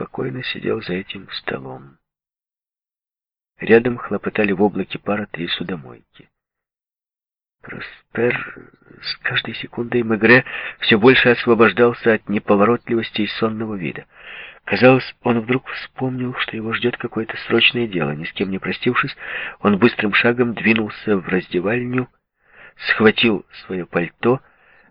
спокойно сидел за этим столом. Рядом хлопотали в облаке пара три судомойки. Проспер с каждой секундой Мегре все больше освобождался от неповоротливости и сонного вида. Казалось, он вдруг вспомнил, что его ждет какое-то срочное дело. Ни с кем не простившись, он быстрым шагом двинулся в раздевальню, схватил свое пальто,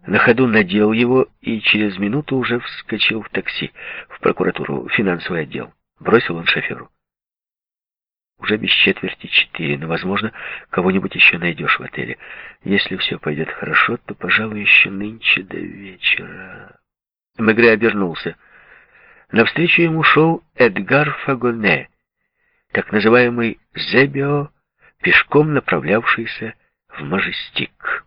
на ходу надел его и через минуту уже вскочил в такси в прокуратуру, финансовый отдел. Бросил он шоферу. Уже без четверти четыре, но, возможно, кого-нибудь еще найдешь в отеле. Если все пойдет хорошо, то, пожалуй, еще нынче до вечера. Мегре обернулся. Навстречу ему шел Эдгар Фагоне, так называемый Зебио, пешком направлявшийся в Мажестик.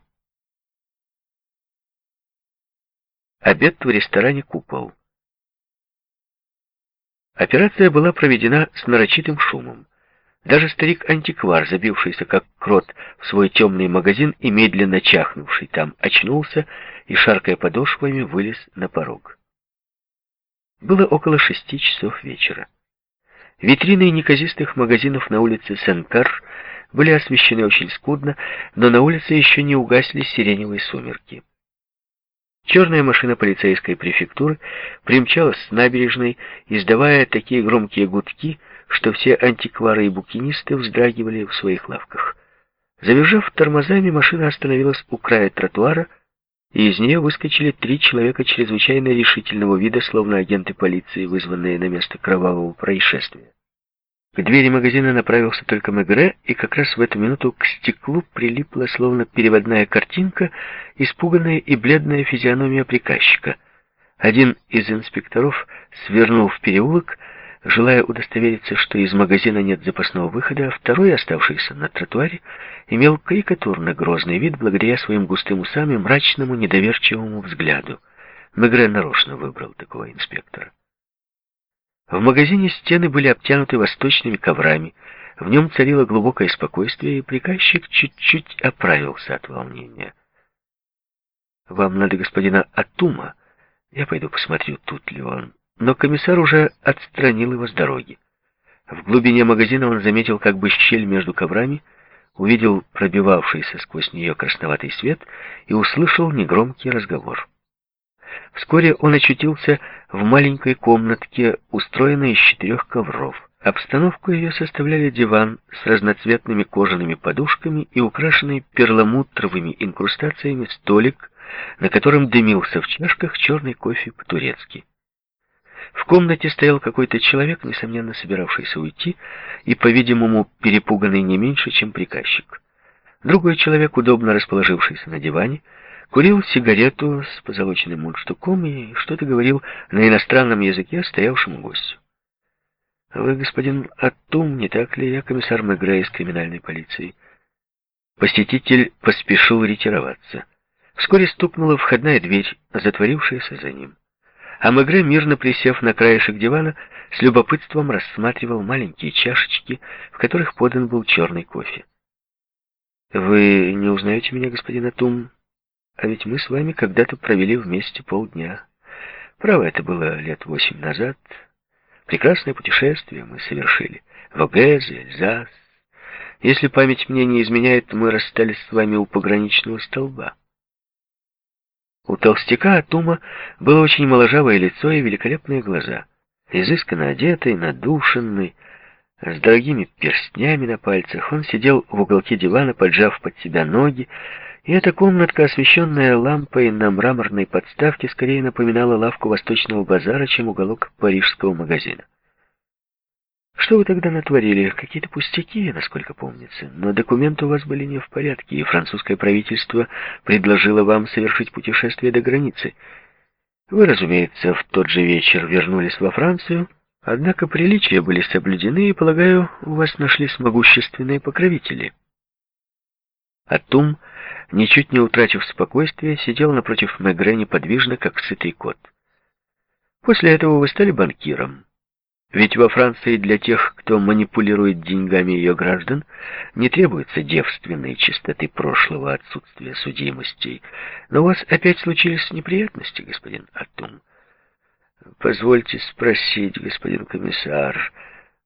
Обед в ресторане «Купол». Операция была проведена с нарочитым шумом. Даже старик-антиквар, забившийся как крот в свой темный магазин и медленно чахнувший там, очнулся и, шаркая подошвами, вылез на порог. Было около шести часов вечера. Витрины неказистых магазинов на улице Сен-Пер были освещены очень скудно, но на улице еще не угасли сиреневые сумерки. Черная машина полицейской префектуры примчалась с набережной, издавая такие громкие гудки, что все антиквары и букинисты вздрагивали в своих лавках. Завизжав тормозами, машина остановилась у края тротуара, и из нее выскочили три человека чрезвычайно решительного вида, словно агенты полиции, вызванные на место кровавого происшествия. К двери магазина направился только Мегре, и как раз в эту минуту к стеклу прилипла, словно переводная картинка, испуганная и бледная физиономия приказчика. Один из инспекторов свернул в переулок, желая удостовериться, что из магазина нет запасного выхода, а второй, оставшийся на тротуаре, имел карикатурно грозный вид благодаря своим густым усам и мрачному недоверчивому взгляду. Мегре нарочно выбрал такого инспектора. В магазине стены были обтянуты восточными коврами, в нем царило глубокое спокойствие, и приказчик чуть-чуть оправился от волнения. «Вам надо господина Атума. Я пойду посмотрю, тут ли он». Но комиссар уже отстранил его с дороги. В глубине магазина он заметил как бы щель между коврами, увидел пробивавшийся сквозь нее красноватый свет и услышал негромкий разговор. Вскоре он очутился в маленькой комнатке, устроенной из четырех ковров. Обстановку ее составляли диван с разноцветными кожаными подушками и украшенный перламутровыми инкрустациями столик, на котором дымился в чашках черный кофе по-турецки. В комнате стоял какой-то человек, несомненно собиравшийся уйти, и, по-видимому, перепуганный не меньше, чем приказчик. Другой человек, удобно расположившийся на диване, курил сигарету с позолоченным мундштуком и что-то говорил на иностранном языке стоявшему гостю. «Вы, господин Аттум, не так ли? Я комиссар Мегре из криминальной полиции». Посетитель поспешил ретироваться. Вскоре стукнула входная дверь, затворившаяся за ним. А Мегре, мирно присев на краешек дивана, с любопытством рассматривал маленькие чашечки, в которых подан был черный кофе. «Вы не узнаете меня, господин Атум?» А ведь мы с вами когда-то провели вместе полдня. Право, это было лет восемь назад. Прекрасное путешествие мы совершили. В Огез, Эльзас. Если память мне не изменяет, мы расстались с вами у пограничного столба. У толстяка Атума было очень моложавое лицо и великолепные глаза. Изысканно одетый, надушенный, с дорогими перстнями на пальцах, он сидел в уголке дивана, поджав под себя ноги, и эта комнатка, освещенная лампой на мраморной подставке, скорее напоминала лавку восточного базара, чем уголок парижского магазина. Что вы тогда натворили? Какие-то пустяки, насколько помнится. Но документы у вас были не в порядке, и французское правительство предложило вам совершить путешествие до границы. Вы, разумеется, в тот же вечер вернулись во Францию, однако приличия были соблюдены, и, полагаю, у вас нашлись могущественные покровители. Атум ничуть не утратив спокойствия, сидел напротив Мегре неподвижно, как сытый кот. После этого вы стали банкиром. Ведь во Франции для тех, кто манипулирует деньгами ее граждан, не требуется девственной чистоты прошлого отсутствия судимостей. Но у вас опять случились неприятности, господин Атум. «Позвольте спросить, господин комиссар»,